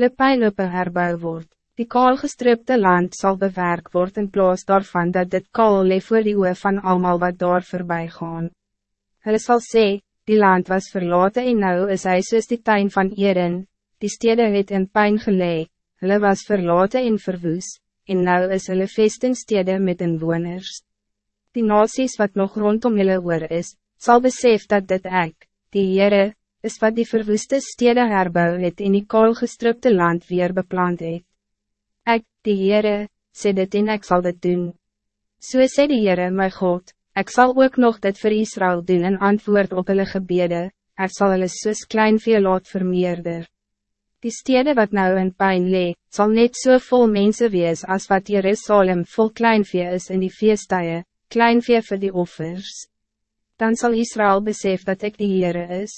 hulle pijnlope herbou word. Die kaalgestripte land zal bewerk worden in plaas daarvan dat dit kaal leef voor die oe van allemaal wat daar voorbij gaan. Hulle sal sê, die land was verlaten en nou is hy soos die tuin van Eren, die stede het in pijn gelee, hulle was verlaten en verwoes, en nou is hulle vestingstede met inwoners. Die nasies wat nog rondom hulle oor is, zal besef dat dit ek, die Heere, is wat die verwoeste stede herbou het en die kaalgestrupte land weer beplant het. Ek, die Heere, sê dit en ek zal dit doen. So sê die Heere my God, ek zal ook nog dit voor Israël doen en antwoord op hulle gebede, ek sal hulle soos klein veel laat vermeerder. Die stede wat nou in pijn lee, zal net so vol mensen wees als wat Jerusalem vol kleinvee is in die feestuie, kleinvee voor die offers. Dan zal Israël besef dat ik die Heere is.